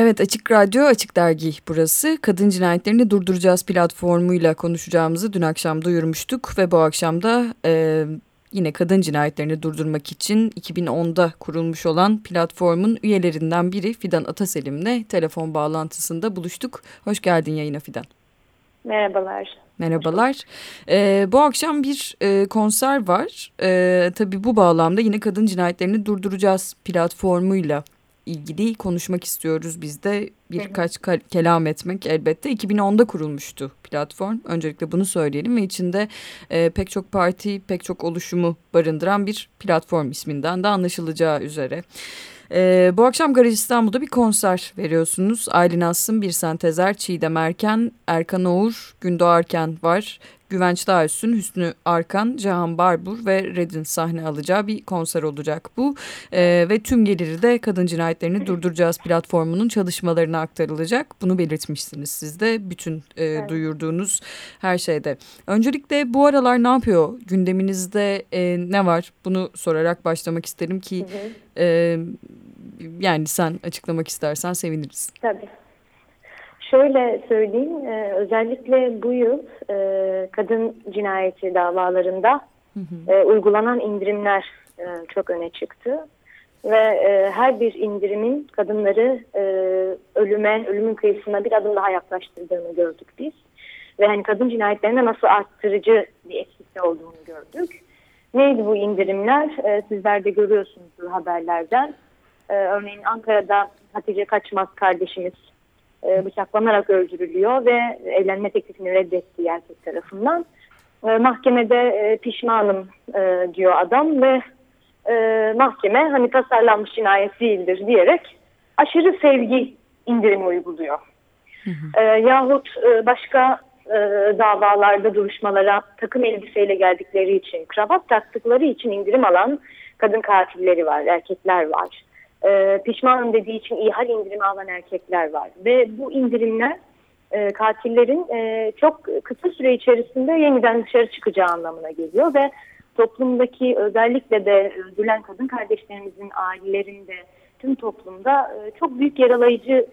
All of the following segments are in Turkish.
Evet Açık Radyo, Açık Dergi burası. Kadın cinayetlerini durduracağız platformuyla konuşacağımızı dün akşam duyurmuştuk. Ve bu akşam da e, yine kadın cinayetlerini durdurmak için 2010'da kurulmuş olan platformun üyelerinden biri Fidan Ataselim'le telefon bağlantısında buluştuk. Hoş geldin yayına Fidan. Merhabalar. Merhabalar. Ee, bu akşam bir e, konser var. Ee, tabii bu bağlamda yine kadın cinayetlerini durduracağız platformuyla ilgili konuşmak istiyoruz biz de birkaç kelam etmek elbette 2010'da kurulmuştu platform öncelikle bunu söyleyelim ve içinde e, pek çok parti pek çok oluşumu barındıran bir platform isminden de anlaşılacağı üzere. Ee, bu akşam Garaj İstanbul'da bir konser veriyorsunuz. Aylin Assım, Bir Sentezer, Çiğdem Erken, Erkan Oğur, Gündoğarken var. Güvenç Dağüstün, Hüsnü Arkan, Cihan Barbur ve Red'in sahne alacağı bir konser olacak bu. Ee, ve tüm geliri de Kadın Cinayetlerini Durduracağız platformunun çalışmalarına aktarılacak. Bunu belirtmişsiniz siz de bütün e, evet. duyurduğunuz her şeyde. Öncelikle bu aralar ne yapıyor? Gündeminizde e, ne var? Bunu sorarak başlamak isterim ki... Hı hı. E, yani sen açıklamak istersen seviniriz. Tabii. Şöyle söyleyeyim, e, özellikle bu yıl e, kadın cinayeti davalarında hı hı. E, uygulanan indirimler e, çok öne çıktı. Ve e, her bir indirimin kadınları e, ölüme, ölümün kıyısına bir adım daha yaklaştırdığını gördük biz. Ve hani kadın cinayetlerine nasıl arttırıcı bir etkisi olduğunu gördük. Neydi bu indirimler? E, sizler de görüyorsunuz haberlerden. E, örneğin Ankara'da Hatice Kaçmaz kardeşimiz e, bıçaklanarak öldürülüyor ve evlenme teklifini reddettiği erkek tarafından. E, mahkemede e, pişmanım e, diyor adam ve e, mahkeme hani tasarlanmış cinayet değildir diyerek aşırı sevgi indirimi uyguluyor. Hı hı. E, yahut e, başka e, davalarda duruşmalara takım elbiseyle geldikleri için, kravat taktıkları için indirim alan kadın katilleri var, erkekler var e, pişmanım dediği için ihal indirimi alan erkekler var. Ve bu indirimler e, katillerin e, çok kısa süre içerisinde yeniden dışarı çıkacağı anlamına geliyor ve toplumdaki özellikle de öldürülen kadın kardeşlerimizin ailelerinde tüm toplumda e, çok büyük yaralayıcı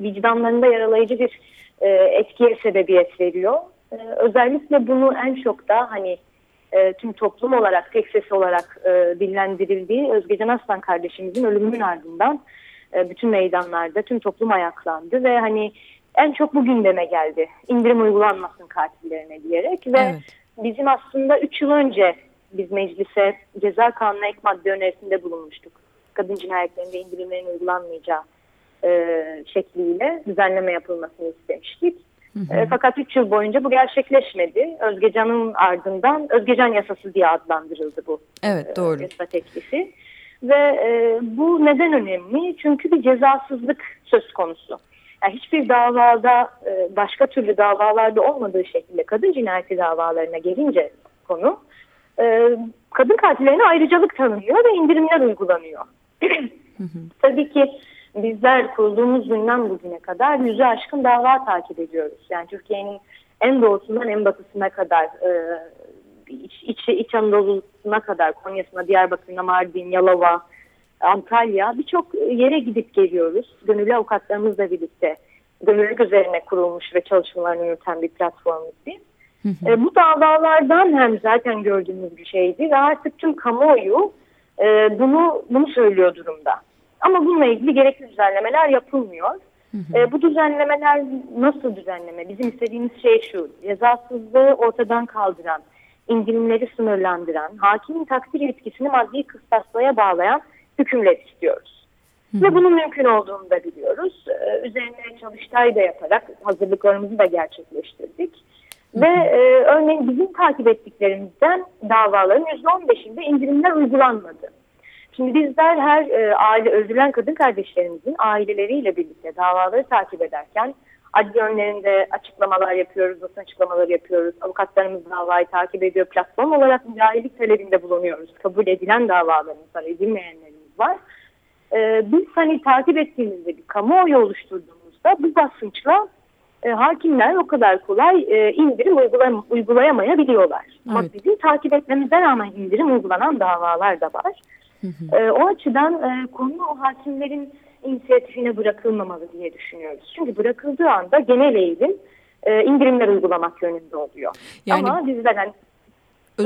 vicdanlarında yaralayıcı bir e, etkiye sebebiyet veriyor. E, özellikle bunu en çok da hani e, tüm toplum olarak, tek ses olarak e, dillendirildiği Özgecan Aslan kardeşimizin ölümünün ardından e, bütün meydanlarda tüm toplum ayaklandı ve hani en çok bu gündeme geldi. İndirim uygulanmasın katillerine diyerek ve evet. bizim aslında 3 yıl önce biz meclise ceza kanunu ek madde önerisinde bulunmuştuk. Kadın cinayetlerinde indirimlerin uygulanmayacağı e, şekliyle düzenleme yapılmasını istemiştik. E, fakat 3 yıl boyunca bu gerçekleşmedi. Özgecan'ın ardından Özgecan yasası diye adlandırıldı bu evet, e, doğru. yasa teklifi. Ve e, bu neden önemli? Çünkü bir cezasızlık söz konusu. Yani hiçbir davada e, başka türlü davalarda olmadığı şekilde kadın cinayeti davalarına gelince konu e, kadın katillerine ayrıcalık tanınıyor ve indirimler uygulanıyor. Tabii ki bizler kurulduğumuz günden bugüne kadar yüzü aşkın dava takip ediyoruz. Yani Türkiye'nin en doğusundan en batısına kadar e, iç, iç, iç Anadolu'suna kadar Konya'sına, Diyarbakır'ına, Mardin, Yalova, Antalya birçok yere gidip geliyoruz. Gönüllü avukatlarımızla birlikte gönüllülük üzerine kurulmuş ve çalışmalarını yürüten bir platformuz biz. E, bu davalardan hem zaten gördüğümüz bir şeydi ve artık tüm kamuoyu e, bunu bunu söylüyor durumda. Ama bununla ilgili gerekli düzenlemeler yapılmıyor. Hı hı. E, bu düzenlemeler nasıl düzenleme? Bizim istediğimiz şey şu, cezasızlığı ortadan kaldıran, indirimleri sınırlandıran, hakimin takdir etkisini maddi kıstaslaya bağlayan hükümler istiyoruz. Hı hı. Ve bunun mümkün olduğunu da biliyoruz. Ee, üzerine çalıştay da yaparak hazırlıklarımızı da gerçekleştirdik. Hı. Ve e, örneğin bizim takip ettiklerimizden davaların %15'inde indirimler uygulanmadı. Şimdi bizler her e, aile öldürülen kadın kardeşlerimizin aileleriyle birlikte davaları takip ederken adli önlerinde açıklamalar yapıyoruz, basın açıklamaları yapıyoruz. Avukatlarımız davayı takip ediyor. Platform olarak müdahalelik talebinde bulunuyoruz. Kabul edilen davalarımız var, edilmeyenlerimiz var. Ee, biz hani takip ettiğimizde bir kamuoyu oluşturduğumuzda bu basınçla e, hakimler o kadar kolay e, indirim uygulam uygulayamayabiliyorlar. Evet. Ama bizim takip etmemize rağmen indirim uygulanan davalar da var. E, o açıdan e, konu o hakimlerin inisiyatifine bırakılmamalı diye düşünüyoruz. Çünkü bırakıldığı anda genel eğilim e, indirimler uygulamak yönünde oluyor. Yani, Ama bizler hani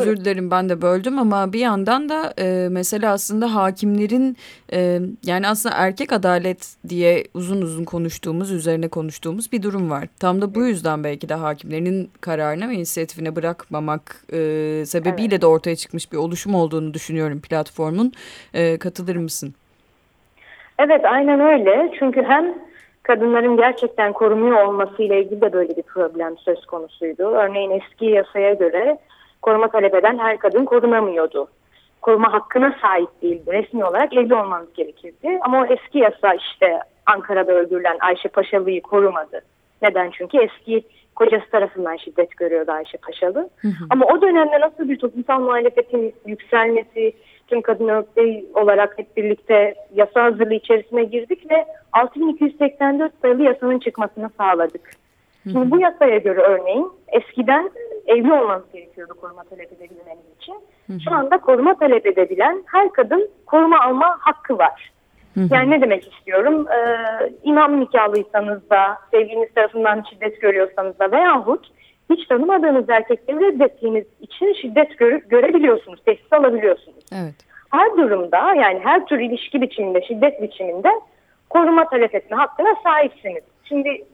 Özür dilerim ben de böldüm ama bir yandan da e, mesela aslında hakimlerin e, yani aslında erkek adalet diye uzun uzun konuştuğumuz üzerine konuştuğumuz bir durum var. Tam da bu yüzden belki de hakimlerin kararına ve inisiyatifine bırakmamak e, sebebiyle evet. de ortaya çıkmış bir oluşum olduğunu düşünüyorum platformun. E, katılır mısın? Evet aynen öyle çünkü hem kadınların gerçekten korunuyor olmasıyla ilgili de böyle bir problem söz konusuydu. Örneğin eski yasaya göre koruma talep eden her kadın korunamıyordu. Koruma hakkına sahip değildi. Resmi olarak evli olmanız gerekirdi. Ama o eski yasa işte Ankara'da öldürülen Ayşe Paşalı'yı korumadı. Neden? Çünkü eski kocası tarafından şiddet görüyordu Ayşe Paşalı. Hı hı. Ama o dönemde nasıl bir toplumsal muhalefetin yükselmesi, tüm kadın örgütleri olarak hep birlikte yasa hazırlığı içerisine girdik ve 6284 sayılı yasanın çıkmasını sağladık. Şimdi bu yasaya göre örneğin eskiden evli olmanız gerekiyordu koruma talep edebilmeniz için. Şu anda koruma talep edebilen her kadın koruma alma hakkı var. Yani ne demek istiyorum? Ee, imam nikahlıysanız da, sevgiliniz tarafından şiddet görüyorsanız da veyahut hiç tanımadığınız erkekleri reddettiğiniz için şiddet göre, görebiliyorsunuz, tehdit alabiliyorsunuz. Evet. Her durumda yani her tür ilişki biçiminde, şiddet biçiminde koruma talep etme hakkına sahipsiniz. Şimdi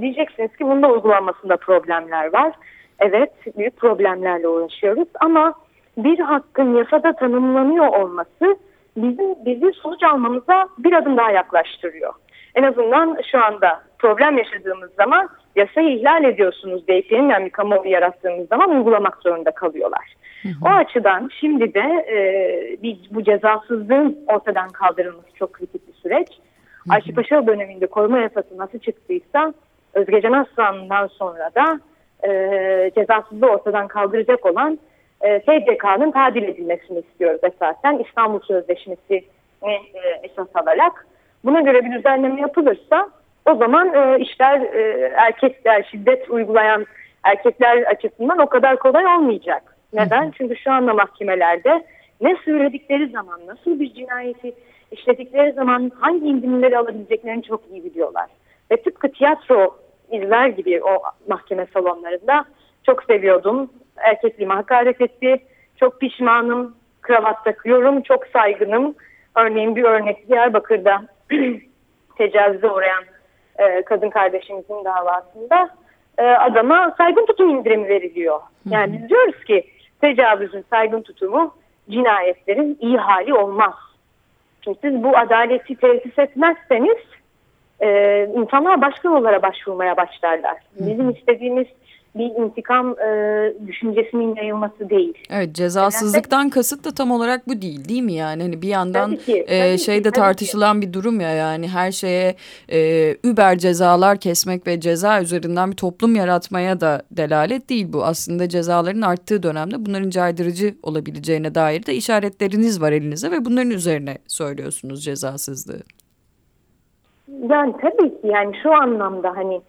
diyeceksiniz ki bunda uygulanmasında problemler var. Evet büyük problemlerle uğraşıyoruz ama bir hakkın yasada tanımlanıyor olması bizim bizi sonuç almamıza bir adım daha yaklaştırıyor. En azından şu anda problem yaşadığımız zaman yasayı ihlal ediyorsunuz deyip yeniden bir kamuoyu yarattığımız zaman uygulamak zorunda kalıyorlar. Hı hı. O açıdan şimdi de e, bir, bu cezasızlığın ortadan kaldırılması çok kritik bir süreç. Ayşe Paşa döneminde koruma yasası nasıl çıktıysa Özgecan Aslan'dan sonra da e, cezasızlığı ortadan kaldıracak olan e, SCK'nın tadil edilmesini istiyoruz esasen. İstanbul Sözleşmesi e, esas alarak. Buna göre bir düzenleme yapılırsa o zaman e, işler e, erkekler şiddet uygulayan erkekler açısından o kadar kolay olmayacak. Neden? Çünkü şu anda mahkemelerde ne söyledikleri zaman, nasıl bir cinayeti işledikleri zaman hangi indirimleri alabileceklerini çok iyi biliyorlar. Ve tıpkı tiyatro izler gibi o mahkeme salonlarında çok seviyordum. Erkekliğime hakaret etti. Çok pişmanım. Kravat takıyorum. Çok saygınım. Örneğin bir örnek Diyarbakır'da tecavüze uğrayan e, kadın kardeşimizin davasında e, adama saygın tutum indirimi veriliyor. Yani biz diyoruz ki tecavüzün saygın tutumu cinayetlerin iyi hali olmaz. Çünkü siz bu adaleti tesis etmezseniz e, insanlar başka yollara başvurmaya başlarlar. Bizim istediğimiz bir intikam e, düşüncesinin yayılması değil. Evet cezasızlıktan kasıt da tam olarak bu değil değil mi yani hani bir yandan tabii ki, tabii e, şeyde ki, tartışılan ki. bir durum ya yani her şeye e, über cezalar kesmek ve ceza üzerinden bir toplum yaratmaya da delalet değil bu aslında cezaların arttığı dönemde bunların caydırıcı olabileceğine dair de işaretleriniz var elinize ve bunların üzerine söylüyorsunuz cezasızlığı. Yani tabii ki yani şu anlamda hani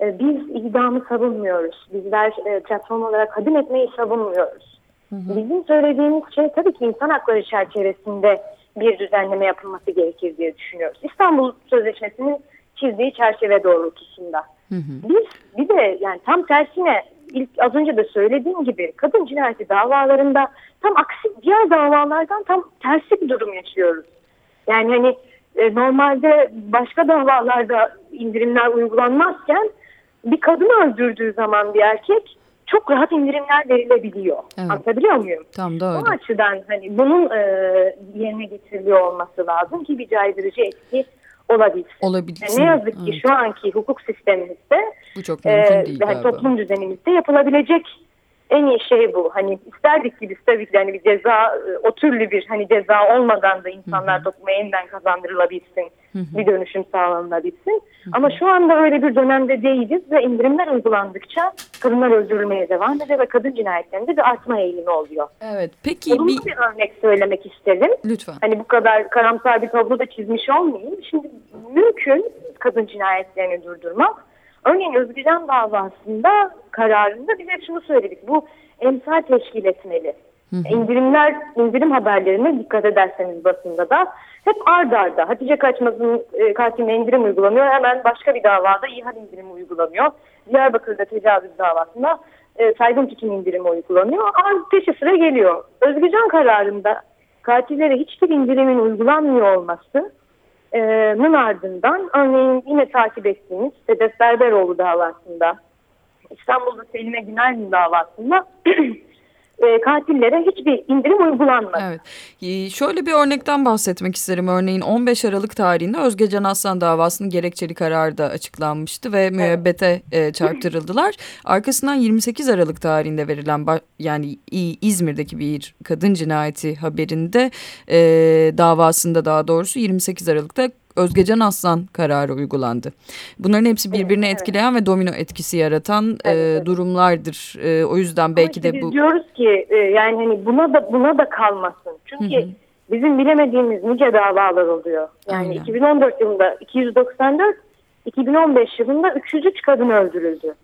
e, biz idamı savunmuyoruz. Bizler e, platform olarak hadim etmeyi savunmuyoruz. Hı hı. Bizim söylediğimiz şey tabii ki insan hakları çerçevesinde bir düzenleme yapılması gerekir diye düşünüyoruz. İstanbul Sözleşmesi'nin çizdiği çerçeve doğrultusunda. Hı hı. Biz bir de yani tam tersine ilk az önce de söylediğim gibi kadın cinayeti davalarında tam aksi diğer davalardan tam tersi bir durum yaşıyoruz. Yani hani e, normalde başka davalarda indirimler uygulanmazken bir kadını öldürdüğü zaman bir erkek çok rahat indirimler verilebiliyor. Evet. Anlatabiliyor muyum? Tam da öyle. O açıdan hani bunun e, yerine getiriliyor olması lazım ki bir caydırıcı etki olabilsin. Olabilsin. Yani ne yazık ki evet. şu anki hukuk sistemimizde bu çok mümkün e, değil yani toplum düzenimizde yapılabilecek en iyi şey bu. Hani isterdik ki biz tabii ki hani bir ceza o türlü bir hani ceza olmadan da insanlar hı topluma yeniden kazandırılabilsin. Bir dönüşüm sağlanabilsin. Ama şu anda öyle bir dönemde değiliz ve indirimler uygulandıkça kadınlar öldürülmeye devam ediyor ve kadın cinayetlerinde bir artma eğilimi oluyor. Evet. Peki Olumlu bir... bir örnek söylemek isterim. Lütfen. Hani bu kadar karamsar bir tablo da çizmiş olmayayım. Şimdi mümkün kadın cinayetlerini durdurmak. Örneğin Özgürcan davasında kararında biz hep şunu söyledik. Bu emsal teşkil etmeli. Hı hı. İndirimler, indirim haberlerine dikkat ederseniz basında da hep ard arda. Hatice Kaçmaz'ın e, katiline indirim uygulanıyor. Hemen başka bir davada İHA indirimi uygulanıyor. Diyarbakır'da tecavüz davasında e, saygın tutum indirimi uygulanıyor. Ard peşi sıra geliyor. Özgücan kararında katillere hiçbir indirimin uygulanmıyor olması nın ardından örneğin yine takip ettiğimiz Sedef Berberoğlu davasında İstanbul'da Selime Güner'in davasında e, katillere hiçbir indirim uygulanmadı. Evet. Ee, şöyle bir örnekten bahsetmek isterim. Örneğin 15 Aralık tarihinde Özgecan Aslan davasının gerekçeli kararı da açıklanmıştı ve müebbete e, çarptırıldılar. Arkasından 28 Aralık tarihinde verilen yani İzmir'deki bir kadın cinayeti haberinde e, davasında daha doğrusu 28 Aralık'ta Özgecan Aslan kararı uygulandı. Bunların hepsi birbirini evet, etkileyen ve domino etkisi yaratan evet, e, durumlardır. E, o yüzden belki Ama de bu... Diyoruz ki e, yani hani buna da buna da kalmasın. Çünkü hı hı. bizim bilemediğimiz nice davalar oluyor. Yani Aynen. 2014 yılında 294, 2015 yılında 303 kadın öldürüldü.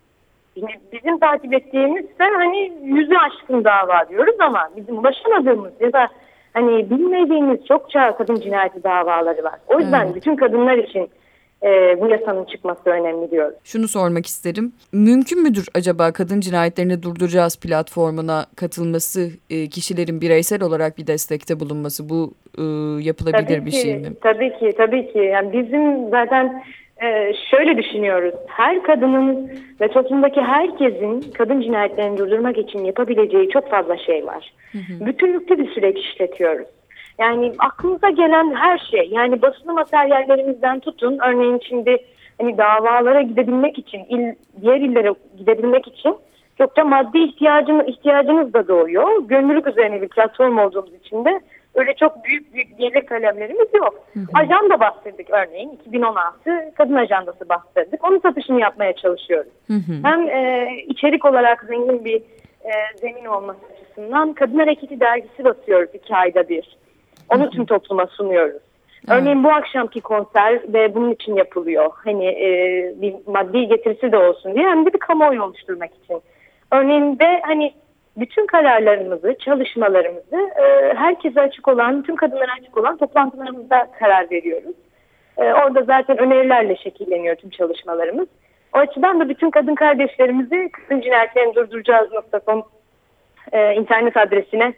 Yine bizim takip ettiğimiz de hani yüzü aşkın dava diyoruz ama bizim ulaşamadığımız ya da hani bilmediğimiz çokça kadın cinayeti davaları var. O yüzden evet. bütün kadınlar için e, bu yasanın çıkması önemli diyoruz. Şunu sormak isterim. Mümkün müdür acaba kadın cinayetlerini durduracağız platformuna katılması, e, kişilerin bireysel olarak bir destekte bulunması bu e, yapılabilir tabii bir ki, şey mi? Tabii ki, tabii ki. Yani bizim zaten ee, şöyle düşünüyoruz. Her kadının ve toplumdaki herkesin kadın cinayetlerini durdurmak için yapabileceği çok fazla şey var. Hı hı. Bütünlüklü bir süreç işletiyoruz. Yani aklınıza gelen her şey yani basılı materyallerimizden tutun örneğin şimdi hani davalara gidebilmek için il, diğer illere gidebilmek için çokça maddi ihtiyacın, ihtiyacınız da doğuyor. Gönüllülük üzerine bir platform olduğumuz için de öyle çok büyük büyük gelir kalemlerimiz yok. Hı hı. Ajanda bastırdık örneğin 2016 kadın ajandası bastırdık. Onun satışını yapmaya çalışıyoruz. Hı hı. Hem e, içerik olarak zengin bir e, zemin olması açısından Kadın Hareketi dergisi basıyoruz iki ayda bir. Onu hı hı. tüm topluma sunuyoruz. Örneğin bu akşamki konser de bunun için yapılıyor. Hani e, bir maddi getirisi de olsun diye hem de bir kamuoyu oluşturmak için. Örneğin de hani bütün kararlarımızı, çalışmalarımızı e, herkese açık olan, tüm kadınlara açık olan toplantılarımızda karar veriyoruz. E, orada zaten önerilerle şekilleniyor tüm çalışmalarımız. O açıdan da bütün kadın kardeşlerimizi kadın cinayetlerini durduracağız.com e, internet adresine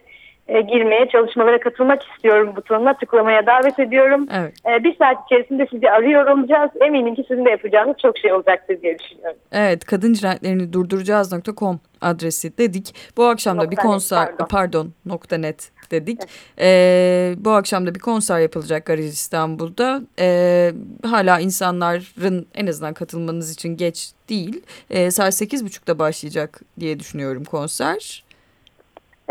e, girmeye, çalışmalara katılmak istiyorum butonuna tıklamaya davet ediyorum. Evet. E, bir saat içerisinde sizi arıyor olacağız. Eminim ki sizin de yapacağınız çok şey olacaktır diye düşünüyorum. Evet, kadın cinayetlerini durduracağız.com adresi dedik. Bu akşam da bir konser, net, pardon. pardon nokta net dedik. Evet. Ee, bu akşam da bir konser yapılacak Garaj İstanbul'da. Ee, hala insanların en azından katılmanız için geç değil. Ee, saat sekiz buçukta başlayacak diye düşünüyorum konser.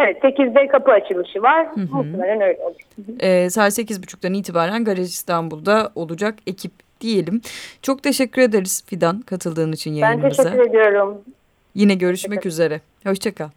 Evet 8'de kapı açılışı var. Hı hı. Muhtemelen öyle olur. Ee, saat 8.30'dan itibaren Garaj İstanbul'da olacak ekip diyelim. Çok teşekkür ederiz Fidan katıldığın için yayınımıza. Ben teşekkür ediyorum. Yine görüşmek üzere. Hoşçakal.